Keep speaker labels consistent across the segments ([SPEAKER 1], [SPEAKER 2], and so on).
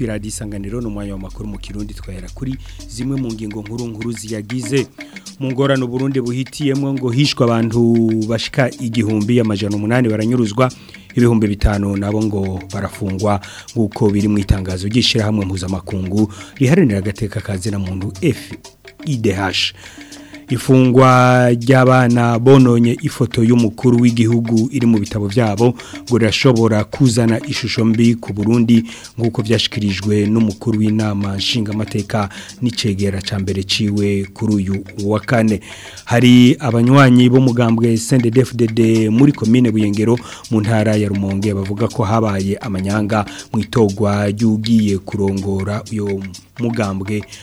[SPEAKER 1] radiyo isanganiro ni umwanya w'amakuru mu kirundi twahera kuri zimwe mu ngingo nkuru nkuru ziyagize mu ngorane Burundi buhitiyemo ngo hishwe abantu bashika igihumbi amajana umunani baranyuruzwa ibihumbi bitanu nabo ngo barafungwa nk'uko biri mu itangazo ry'ishyirahamwe mpuzamakungu riharanira agateka ka muntu FIDH ifungwa ry'abana bononye ifoto y'umukuru w'igihugu iri mu bitabo byabo ngo rirashobora kuzana ishusho mbi ku burundi nk'uko byashyikirijwe n'umukuru w'inama nshingamateka n'icegera cya mbere ciwe kuri uyu wa kane hari abanywanyi b'umugambwe cndfdd muri komine buyengero mu ntara ya rumonge bavuga ko habaye amanyanga mu itogwa ry'ugiye kurongora uyu mugambwe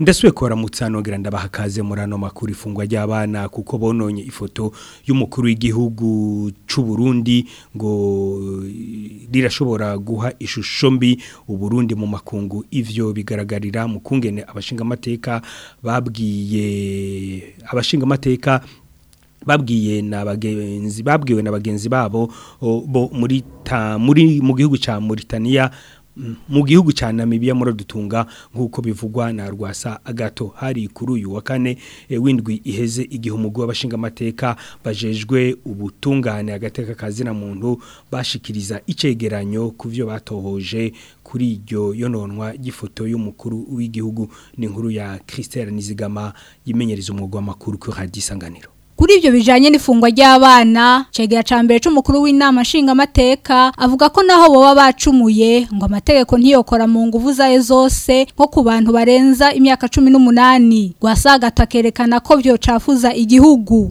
[SPEAKER 1] ndasuye koramutse hano ngira ndabaha muri ano makuru ifungwa ry'abana kuko bononye ifoto y'umukuru w'igihugu cy'u Burundi ngo rirashobora guha ishusho mbi u Burundi mu makungu ivyo bigaragarira mu kungene abashinga amateka babwiye abashinga amateka babwiye na bagenzi babwiwe na bagenzi babo bo muri ta muri mu gihugu ca Mauritania mu gihugu cya Namibia muri dutunga nk'uko bivugwa na rwasa agato hari kuri uyu wa kane eh, w'indwi iheze igihe umugwi w'abashingamateka bajejwe ubutungane agateka kazina muntu bashikiriza icegeranyo ku byo batohoje kuri iryo yononwa gifoto y'umukuru w'igihugu ni inkuru ya Christelle Nizigama yimenyereza umwuga w'amakuru ku hadisanganiro
[SPEAKER 2] kuri ibyo bijyanye n'ifungwa ry'abana cegera ca mbere cy’umukuru w'inama nshingamateka avuga ko naho boba bacumuye ngo amategeko ntiyokora mu nguvu zayo zose nko ku bantu barenza imyaka
[SPEAKER 3] cumi n'umunani rwasagata akerekana ko vyocafuza igihugu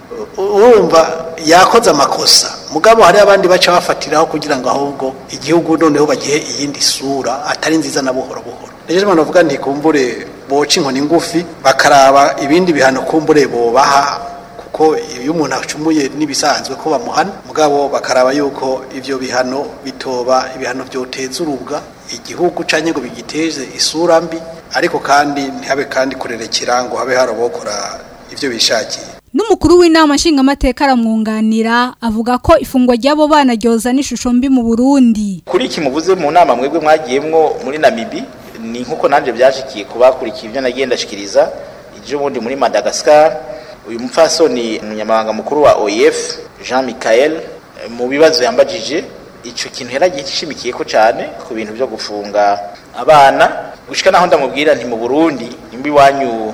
[SPEAKER 3] urumva yakoze amakosa mugabo hari abandi baca bafatiraho kugira ngo ahubwo igihugu noneho bagihe iyindi sura atari nziza na buhoro buhoro rero navuga ntikumbure boca inkoni ngufi bakaraba ibindi bihano kumbure bobaha kuko iyo umuntu acumuye n'ibisanzwe ko bamuhana mugabo bakaraba yuko ibyo bihano bitoba ibihano byoteza urubwa igihugu cyangwa ngo bigiteze isura mbi ariko kandi ntihabe kandi kurerekera ngo habe harabokora ibyo bishakiye
[SPEAKER 2] n'umukuru w'inama nshingamateka aramwunganira avuga ko ifungwa ry'abo bana ryoza n'ishusho mbi mu burundi
[SPEAKER 4] kuri iki muvuze mu nama mwebwe mwagiyemwo muri namibi ni nk'uko nanjye byashikiye ku bakurikiye ibyo nagenda ashikiriza ejo bundi muri madagascar uyu mupfasoni umunyamabanga mukuru wa oef jean michael mu bibazo yambajije icyo kintu yaragiye ko cyane ku bintu byo gufunga abana gushyika naho ndamubwira nti mu burundi imbi iwanyu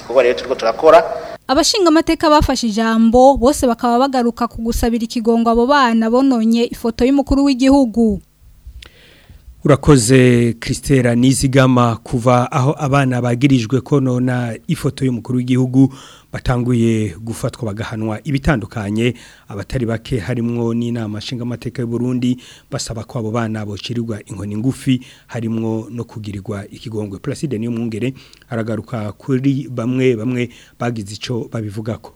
[SPEAKER 4] gikorwa rero turiko turakora
[SPEAKER 2] Abashingamateka bafashe ijambo bose bakaba bagaruka kugusabira gusabira ikigongo abo bana bononye ifoto y'umukuru w'igihugu
[SPEAKER 1] urakoze christera nizigama kuva aho abana bagirijwe konona ifoto y'umukuru w'igihugu batanguye gufatwa bagahanwa ibitandukanye abatari bake harimwo mashinga amateka y'u Burundi basaba ko abo bana bocirirwa inkoni ngufi harimwo no kugirirwa ikigongwe Placide niyo mwungere aragaruka kuri bamwe bamwe bagize ico ko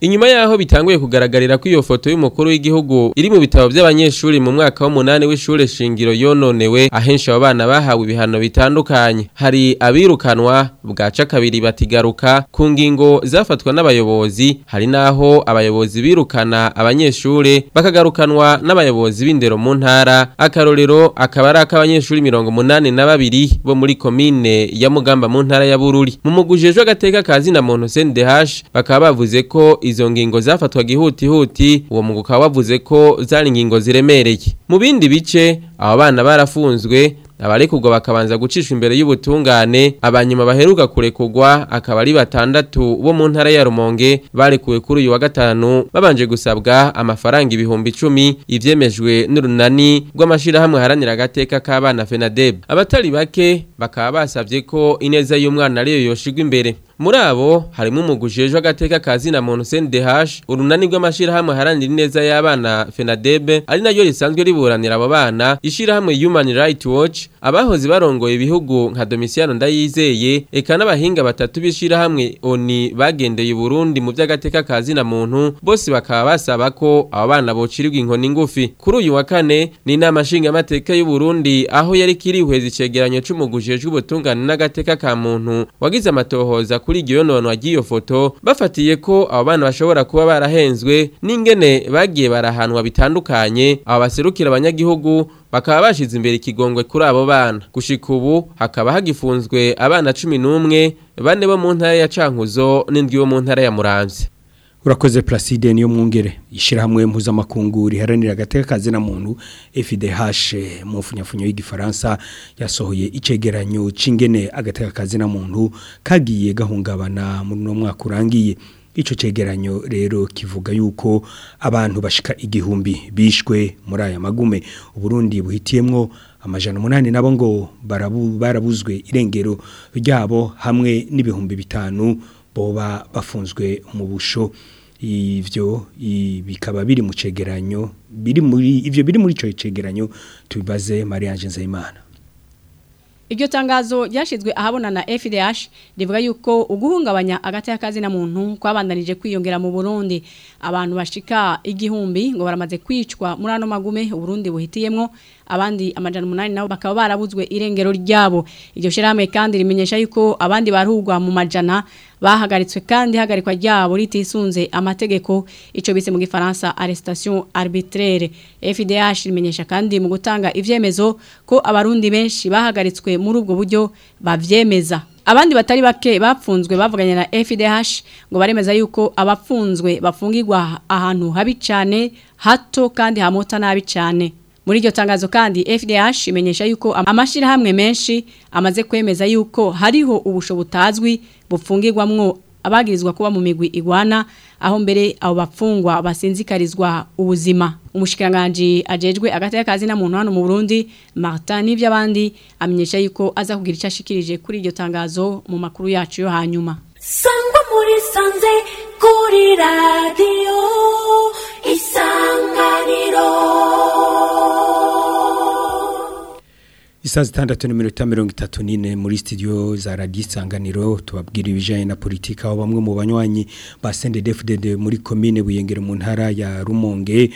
[SPEAKER 5] inyuma yaho bitanguye kugaragarira ko iyo foto y'umukuru w'igihugu iri mu bitabo by'abanyeshuri mu mwaka w'umunani w'ishure shingiro yononewe ahenshi abo bana bahawe ibihano bitandukanye hari abirukanwa bwaca kabiri batigaruka ku ngingo zafatwa n'abayobozi hari naho abayobozi birukana abanyeshuri bakagarukanwa n'abayobozi b'indero mu ntara akarorero akaba ari ak'abanyeshuri mirongo munani na babiri bo muri komine ya mugamba mu ntara ya bururi mu mugujejwe agateka ka zina muntu CNDH bakaba bavuze ko izo ngingo zafatwaga ihutihuti uwo mugabo ukaba wavuze ko zari ingingo ziremereye mu bindi bice aba bana barafunzwe abarekugwa bakabanza gucishwa imbere y'ubutungane abanyuma baheruka kurekugwa akaba ari batandatu bo mu ntara ya Rumonge barekuwe kuri uyu wa gatanu babanje gusabwa amafaranga ibihumbi icumi ibyemejwe n'urunani rw'amashirahamwe haranira agateka k'abana FENADEB abatari bake bakaba basabye ko ineza y'umwana ariyo yoshigwa imbere muri abo harimo umugujejwe agateka kazina muntu CNDH urunani rw'amashirahamwe haranira neza y'abana Fenadebe, ari naryo risanzwe riburanira abo bana ishirahamwe Human Rights Watch abahoze barongoye ibihugu nka Domitiyano Ndayizeye eka n'abahinga batatu bishirahamwe oni bagendeye Burundi mu by'agateka ka zina muntu bose bakaba basaba ko aba bana bocirirwa inkoni ngufi kuri uyu wa kane ni nama shinga mateka y'u Burundi aho yari kirihwe zicegeranyo c'umugujejwe ubutungane n'agateka ka muntu wagize amatohoza kuri giyo none wagiye foto bafatiye ko aba bana bashobora kuba barahenzwe n'ingene bagiye barahanwa bitandukanye abaserukira abanyagihugu bakaba bashize imbere ikigongwe kuri abo bana gushika ubu hakaba hagifunzwe abana cumi n'umwe bane bo mu ntara ya cankuzo n'indwi bo mu ntara ya muramvye
[SPEAKER 1] urakoze Placide niyo mwungere ishirahamwe mpuzamakungu riharanira agateka na muntu FDH mu funyafunyo y'igifaransa yasohoye icegeranyo cingene agateka na muntu kagiye gahungabana muri no mwaka urangiye icyo cyegeranyo rero kivuga yuko abantu bashika igihumbi bishwe muri aya magume uburundi buhitiyemo amajana umunani nabo ngo barabu barabuzwe irengero ryabo hamwe n'ibihumbi bitanu boba bafunzwe mu busho ibyo bikaba biri mu cegeranyo biri muri ivyo biri muri ico cegeranyo tubibaze Marie Ange Nzeyimana
[SPEAKER 6] iryo tangazo ryashyizwe ahabona na FDH rivuga yuko uguhungabanya agati y'akazi na muntu kwabandanije kwiyongera mu Burundi abantu bashika igihumbi ngo baramaze kwicwa muri ano magume Burundi buhitiyemo abandi amajana umunani nabo bakaba barabuzwe irengero ryabo iryo shyirahamwe kandi rimenyesha yuko abandi barugwa mu majana bahagaritswe kandi ihagarikwa ryabo ritisunze amategeko icyo bise mu gifaransa aresitation arbitraire FDH rimenyesha kandi mu gutanga ibyemezo ko abarundi benshi bahagaritswe muri ubwo buryo babyemeza abandi batari bake bapfunzwe bavuganye na FDH ngo baremeza yuko abapfunzwe bafungirwa ahantu habi cyane hato kandi hamota nabi cyane muri iryo tangazo kandi fdh imenyesha yuko amashyirahamwe menshi amaze kwemeza yuko hariho ubusho butazwi bupfungirwamwo abagirizwa kuba mu migwi igwana aho mbere abo bapfungwa basinzikarizwa ubuzima umushikiranganji ajejwe agati y'akazi na muntu hano mu Burundi Martin n'ivy'abandi amenyesha yuko aza kugira icyo ashikirije kuri iryo tangazo mu makuru yacu yo hanyuma
[SPEAKER 7] Sangwa muri sanze kuri radio isanganiro
[SPEAKER 1] isaha zitandatu n'iminota mirongo itatu n'ine muri studio za radiyo isanganiro tubabwira ibijyanye na politiki aho bamwe mu banywanyi ba sendedefudede muri komine buyengera mu ntara ya rumonge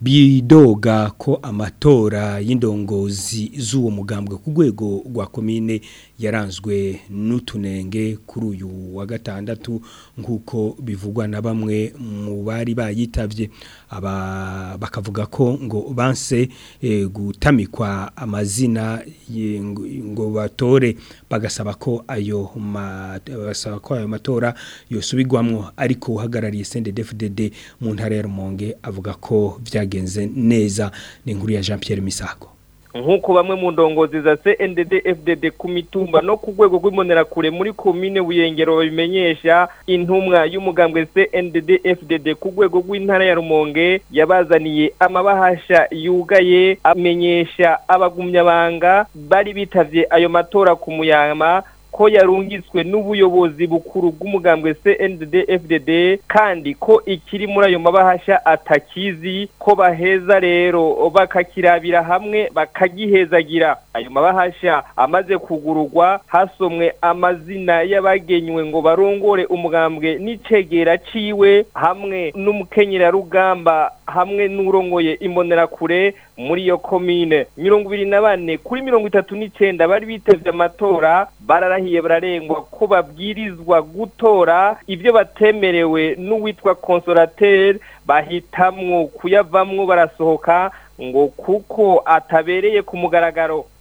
[SPEAKER 1] bidoga ko amatora y'indongozi z'uwo mugambwe ku rwego rwa komine yaranzwe n'utunenge kuri uyu wa gatandatu nk'uko bivugwa na bamwe mu bari bayitabye bakavuga ko ngo banse eh, gutamikwa amazina ngo batore bagasaba ko ayo basaba ko ayo matora yosubigwamwo ariko uhagarariye CNDD-FDD mu ntara ya Rumonge avuga ko byagenze neza ni inkuru ya Jean Pierre Misako
[SPEAKER 8] nk'uko bamwe mu ndongozi za cndd fdd ku mitumba no ku rwego rw'imbonerakure muri komine buyengero babimenyesha intumwa y'umugambwe cndd fdd ku rwego rw'intara ya rumonge yabazaniye amabahasha yugaye amenyesha abagumyabanga bari bitavye ayo matora ku muyama ko yarungitswe n'ubuyobozi bukuru bw'umugambwe CNDD FDD kandi ko ikiri muri ayo mabahasha atakizi ko baheza rero bakakirabira hamwe bakagihezagira ayo mabahasha amaze kugurugwa hasomwe amazina y'abagenywe ngo barongore umugambwe n'icegera ciwe hamwe n'umukenyerarugamba hamwe n'urongoye imbonerakure muri iyo komine mirongo ibiri na bane kuri mirongo itatu n'icyenda bari biteze amatora bararahiye bararengwa ko babwirizwa gutora ibyo batemerewe n'uwitwa konsorateri bahitamwo kuyavamwo barasohoka ngo kuko atabereye ku mugaragaro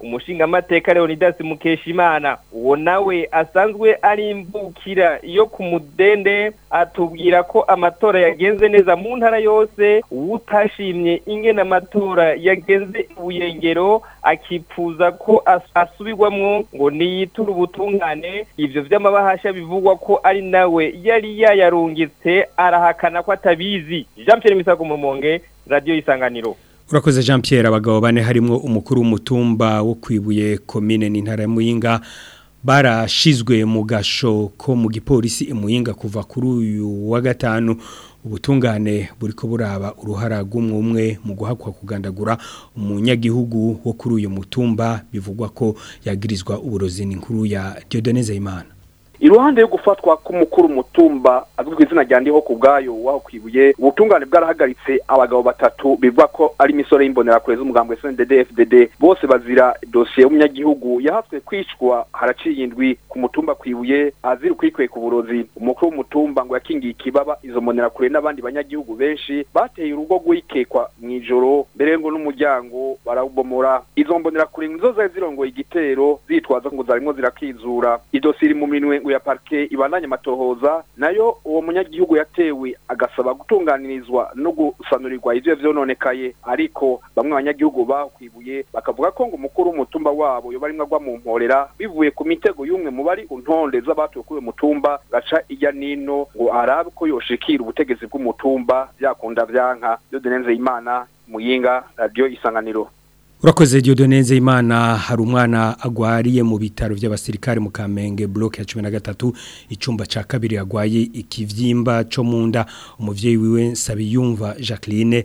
[SPEAKER 8] umushingamateka Leonidas Mukeshimana uwo nawe asanzwe ari imbukira yo ku mudende atubwira ko amatora yagenze neza mu ntara yose utashimye ingene amatora yagenze ubuyengero akipfuza ko asubirwamo ngo niyitura ubutungane ibyo by'amabahasha bivugwa ko ari nawe yari yayarungitse arahakana ko atabizi jean Pierre Misago Mumonge radiyo y'isanganiro
[SPEAKER 1] urakoze jean Pierre abagabo bane harimo umukuru w'umutumba wo kwibuye komine n'intara ya muyinga barashizwe mu gasho ko mu gipolisi imuyinga kuva kuri uyu wa gatanu ubutungane buri ko buraba uruhara umwe mu guhakwa kugandagura umunyagihugu wo kuri uyu mutumba bivugwa ko yagirizwa uburozi n'inkuru ya Dieudonne Zeyimana
[SPEAKER 9] iruhande yo gufatwa k'umukuru mutumba azwi ku izina rya ndiho ku bwayo waho kwibuye ubutungane bwarahagaritse abagabo batatu bivuga ko ari imisore y'imbonerakure z'umugambi wa FDD bose bazira dosiye y'umunyagihugu yahatswe kwicwa haraciye indwi ku mutumba kwibuye azira ukwikwe ku burozi umukuru w'umutumba ngo yakingiye ikibaba izo mbonerakure n'abandi banyagihugu benshi bateye urugo guhikekwa mu ijoro mbere ngo n'umuryango barawubomora izo mbonerakure nizo zari zirongoye igitero zitwaza ngo zarimo zirakizura idosiye iri mu minwe ya parike ibandanye amatohoza nayo uwo munyagihugu yatewe agasaba gutunganirizwa no gusanurirwa ibyo vyononekaye ariko bamwe abanyagihugu bakwibuye bakavuga ko ngo umukuru w'umutumba wabo yoba arimwe agwa mu mporera bivuye ku mitego y'umwe mu bari untonde z'abatuye kuri uwo mutumba gaca ijya nino ngo arabe ko yoshikira ubutegetsi bw'umutumba byakunda byanka Dodonenze Imana Muyinga Radio Isanganiro
[SPEAKER 1] urakoze neza imana hari umwana agwariye mu bitaro by'abasirikare mu kamenge buroke ya cumi na gatatu icyumba cya kabiri agwaye ikibyimba cyo munda nda umubyeyi wiwe nsabiyumva jacqueline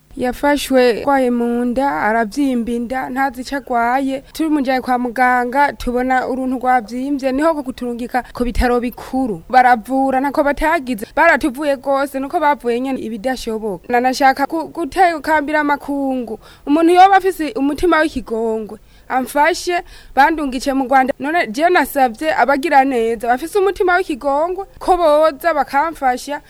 [SPEAKER 10] yafashwe kwaye mu nda arabyimba inda ntazi icyo agwaye turi mujyaye kwa muganga tubona uruntu rwabyimbye niho ko kuturungika ku bitaro bikuru baravura nako batagize baratuvuye rwose nuko bavuye nyine ibidashoboka nanashaka gutekambira amakungu umuntu yoba afise umutima w'ikigongwe amfashe bandungice mu rwanda none je nasabye abagira neza bafise umutima w'ikigongo ko boza bakamfasha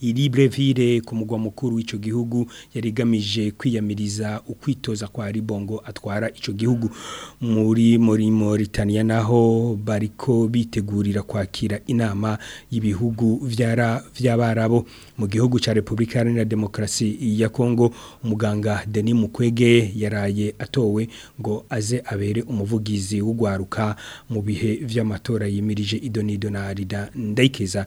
[SPEAKER 10] iribreville ku
[SPEAKER 1] mugwa mukuru w'ico gihugu yarigamije kwiyamiriza ukwitoza kwa Ribongo atwara ico gihugu muri muri Mauritania naho bariko bitegurira kwakira inama y'ibihugu vyara vyabarabo mu gihugu ca Republika Iharanira demokrasi ya Kongo umuganga Denis Mukwege yaraye atowe ngo aze abere umuvugizi umuyobozi w'ugwaruka mu bihe vy'amatora yimirije idonido na arida ndayikeza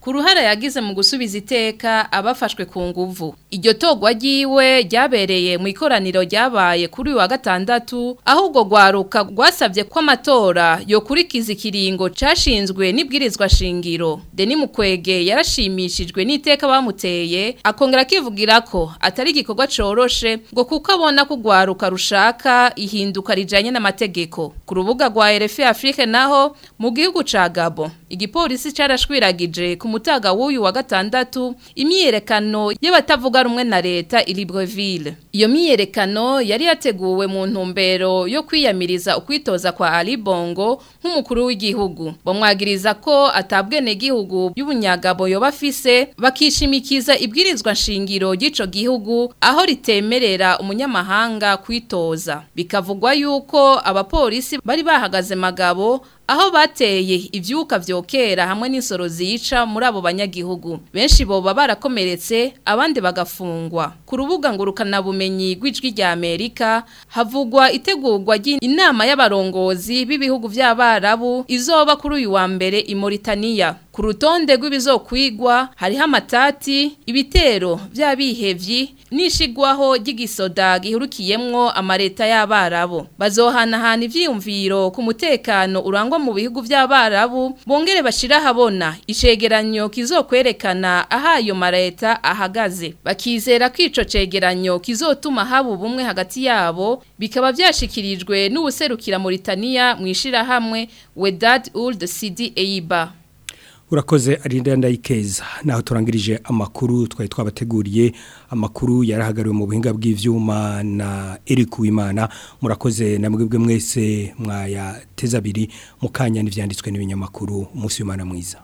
[SPEAKER 11] ku ruhara yagize mu gusubiza iteka abafashwe ku nguvu iryo togwa ryiwe ryabereye mu ikoraniro ryabaye kuri uyu wa gatandatu aho ubwo gwaruka rwasabye ko amatora yokurikiza ikiringo cyashinzwe yashyikirijwe n'ibwirizwa shingiro deni mukwege yarashimishijwe n'iteka bamuteye akongera akivugira ko atari igikorwa coroshe ngo kuko abona kugwaruka rushaka ihinduka rijanye n'amategeko ku rubuga rwa RFI Afrique naho mu gihugu ca Gabo igipolisi carashwiragije ku mutaga w'uyu wa gatandatu ye y'abatavuga rumwe na leta Libreville iyo myiyerekano yari ateguwe mu ntumbero yo kwiyamiriza ukwitoza kwa Ali Bongo nk'umukuru w'igihugu bamwagira bumviriza ko atabwenegihugu y'ubunyagabo yoba afise bakishimikiza ibwirizwa nshingiro ry'ico gihugu aho ritemerera umunyamahanga kwitoza bikavugwa yuko abapolisi bari bahagaze magabo aho bateye ibyuka byokera hamwe n'insoro zica muri abo banyagihugu benshi boba barakomeretse abandi bagafungwa ku rubuga ngurukanabumenyi rw'ijwi rya amerika havugwa itegurwa ry'inama y'abarongozi b'ibihugu by'abarabu izoba kuri uyu wa mbere i moritaniya ku rw'ibizokwigwa hariho amatati ibitero by'abihebyi n'ishigwaho ry'igisoda gihurukiyemwo amareta y'abarabu bazohanahana ivyiyumviro ku mutekano urangwa mu bihugu by'abarabu bongere bashira habona icegeranyo kizokwerekana ahayo mareta ahagaze bakizera kwico cegeranyo kizotuma haba ubumwe hagati yabo bikaba byashikirijwe n'ubuserukira Mauritania mwishira hamwe Wedad Uld Sidi Eiba
[SPEAKER 1] urakoze arinda ndayikeza naho turangirije amakuru twari twabateguriye amakuru yarahagariwe mu buhinga bw'ivyuma na Eric Uwimana murakoze na mwebwe mwese mwaya tezabiri mukanya n'ivyanditswe n'ibinyamakuru umunsi w'Imana mwiza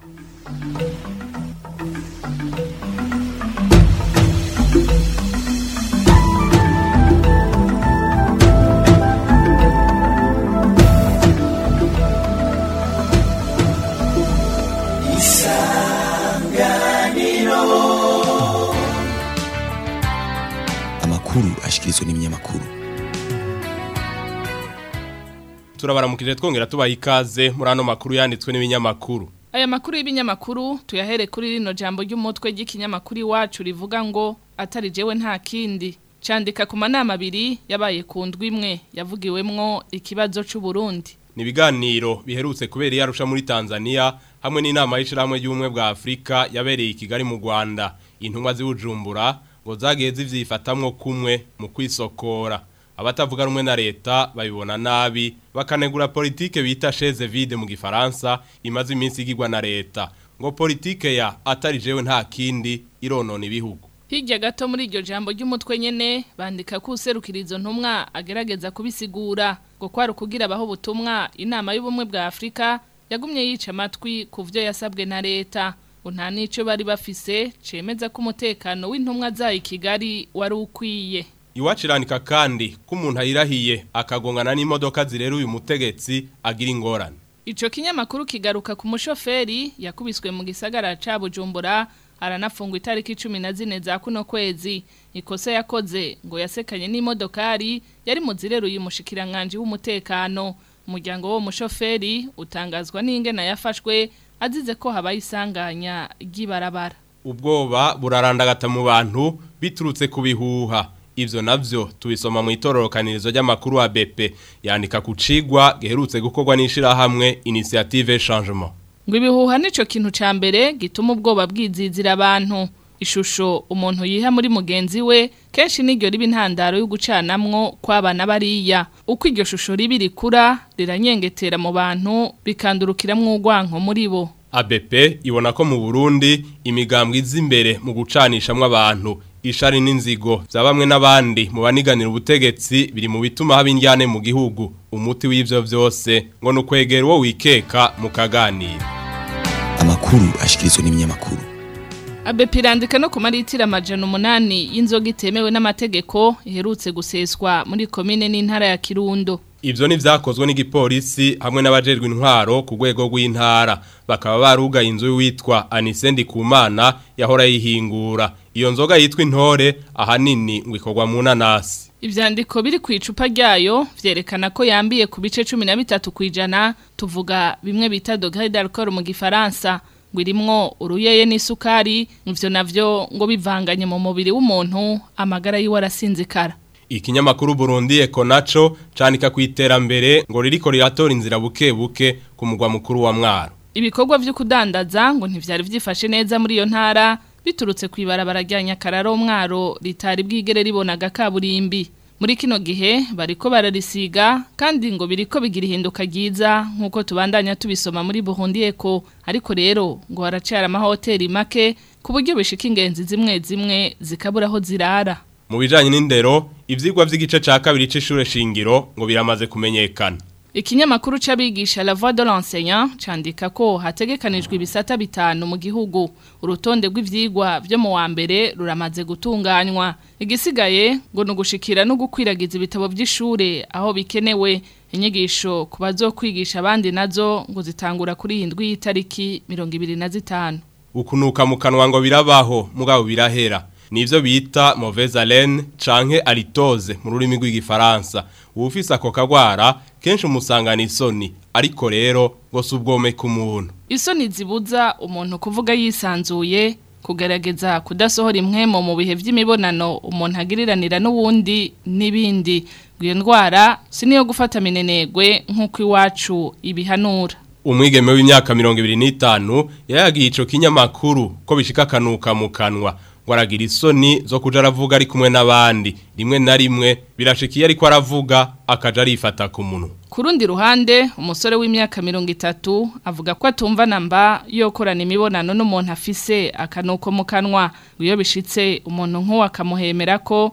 [SPEAKER 12] turabaramukije twongera tubaha ikaze muri ano makuru yanditswe n'ibinyamakuru
[SPEAKER 13] aya makuru y'ibinyamakuru tuyahere kuri rino jambo ry'umutwe ry'ikinyamakuru iwacu rivuga ngo atari jewe nta kindi cyandika ku manama abiri yabaye ku ndwi imwe yavugiwemwo ikibazo cy'uburundi
[SPEAKER 12] ni ibiganiro biherutse kubera iyarusha muri tanzania hamwe n'inama y'ishyirahamwe ry'ubumwe bwa afurika yabereye i kigali mu rwanda intumwa zibujumbura ngo zagiye zibyifatamwo kumwe mu kwisokora abatavuga rumwe na leta babibona nabi bakanegura politike bita sheze vide mu gifaransa imaze iminsi igirwa na leta ngo politike ya atari jewe nta kindi ironona ibihugu
[SPEAKER 13] hirya gato muri iryo jambo ry'umutwe nyene bandika ko userukirizo ntumwa agerageza kubisigura ngo kwari ukugira abaho ubutumwa inama y'ubumwe bwa afurika yagumye yica amatwi ku byo yasabwe na leta nta n'icyo bari bafise cemeza ko umutekano w'intumwa zayo i kigali wari ukwiye
[SPEAKER 12] iwaciranika kandi ko umuntu ayirahiye akagongana n'imodoka zirera uyu mutegetsi agira ingorane
[SPEAKER 13] icyo kinyamakuru kigaruka ku mushoferi yakubiswe mu gisagara cya bujumbura aranafungwa itariki cumi na zine za kuno kwezi ikosa yakoze ngo yasekanye n'imodokari yari mu zireruye umushikiranganji w'umutekano umuryango w'uwo mushoferi utangazwa n’inge na yafashwe azize ko habaye isanganya ry'ibarabara
[SPEAKER 12] ubwoba burarandagata mu bantu biturutse ku bihuha ivyo navyo tubisoma mu itororokanirizo ry'amakuru wa BP yandika kucigwa giherutse gukorwa n'ishira hamwe initiative changement
[SPEAKER 13] ngo ibihuha nico kintu ca mbere gituma ubwoba bwizizira abantu ishusho umuntu yiha muri mugenzi we kenshi n'iryo riba intandaro yo gucanamwo kw'abana bariya uko iryo shusho riba rikura riranyengetera mu bantu bikandurukiramwo urwanko muri bo
[SPEAKER 12] ABP ibona ko mu Burundi imigambwe izimbere mu gucanishamwe abantu ishari n'inzigo za bamwe n'abandi mu baniganira ubutegetsi biri mu bituma haba injyane mu gihugu umuti w'ibyo byose ngo ni ukwegera uwo wikeka mu kaganiro
[SPEAKER 14] amakuru ashyikirizwa n'ibinyamakuru
[SPEAKER 13] Abepi irandika no kumalitira majana umunani y'inzoga itemewe n'amategeko iherutse guseswa muri komine n'intara ya Kirundo.
[SPEAKER 12] Ivyo ni vyakozwe n'igipolisi hamwe n'abajejwe intwaro ku rwego rw'intara bakaba barugaye inzu witwa Anisendi Kumana yahora yihingura iyo nzoga yitwa intore ahanini ngo ikorwa mu nanasi
[SPEAKER 13] ibyandiko biri ku icupa ryayo byerekana ko yambiye ku bice cumi na bitatu ku ijana tuvuga bimwe bita d'alcool mu gifaransa ngo irimo uruyeye n'isukari nivyo nabyo ngo bivanganye mu mubiri w'umuntu amagara yiwe arasinzikara
[SPEAKER 12] ikinyamakuru Burundi Ekonaco canika ku iterambere ngo ririko riratora inzira buke buke ku mugwa mukuru wa Mwaro
[SPEAKER 13] ibikorwa byo kudandaza ngo ntivyari vyifashe neza muri iyo ntara biturutse ku ibarabara rya nyakararo mwaro ritari bwigere ribonaga kaburimbi muri kino gihe bariko bararisiga kandi ngo biriko bigira ihinduka ryiza nk'uko tubandanya tubisoma muri burundi eko ariko rero ngo haracyari amahoteli make ku buryo bishika ingenzi zimwe zimwe zikaburaho zirara
[SPEAKER 12] mu bijanye n'indero ibyigwa by'igice cya kabiri cy'ishuri shingiro ngo biramaze kumenyekana
[SPEAKER 13] ikinyamakuru c'abigisha la voix de l'enseignant chandika ko hategekanijwe ibisata bitanu mu gihugu urutonde rw'ivyigwa vyo mu wa mbere ruramaze gutunganywa igisigaye ngo nugushikira no gukwiragiza ibitabo vy'ishure aho bikenewe inyigisho ku bazokwigisha abandi nazo ngo zitangura kuri iyi ndwi y'itariki 25
[SPEAKER 12] ukunuka mu kanwa ngo birabaho mugabo birahera nivyo bita mauvaise haleine canke alitoze mu rurimi rw'igifaransa uwufise ako kenshi umusangana isoni ariko rero ngo si ubwome k'umuntu
[SPEAKER 13] isoni zibuza umuntu kuvuga yisanzuye kugerageza kudasohora imwemo mu bihe by'imibonano umuntu agiriranira n'uwundi n'ibindi iyo ndwara si niyo gufata minenegwe nk'uko iwacu ibihanura
[SPEAKER 12] umwigeme w'imyaka mirongo ibiri n'itanu yayagiye icyo kinyamakuru ko bishika akanuka mu kanwa ngo aragira isoni zo kuja aravuga ari kumwe n'abandi rimwe na rimwe yari ko aravuga akaja arifata ku munwa
[SPEAKER 13] kurundi ruhande umusore w'imyaka mirongo itatu avuga ko atumva namba yokorana korana imibonano n'umuntu afise akanuko mu kanwa iyo bishitse umuntu nk'uwo akamuhemera ko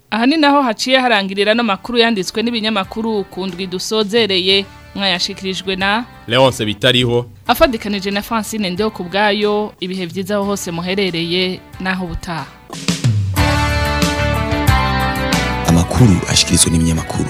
[SPEAKER 13] aha ni naho haciye harangirira n'amakuru yanditswe n'ibinyamakuru ku ndwi dusozereye mwayashikirijwe na
[SPEAKER 12] leonce bitariho
[SPEAKER 13] afadikanije na francine ndeho ku ibihe byiza hose muherereye n'aho ubutaha
[SPEAKER 14] amakuru ashyikirizwa n'ibinyamakuru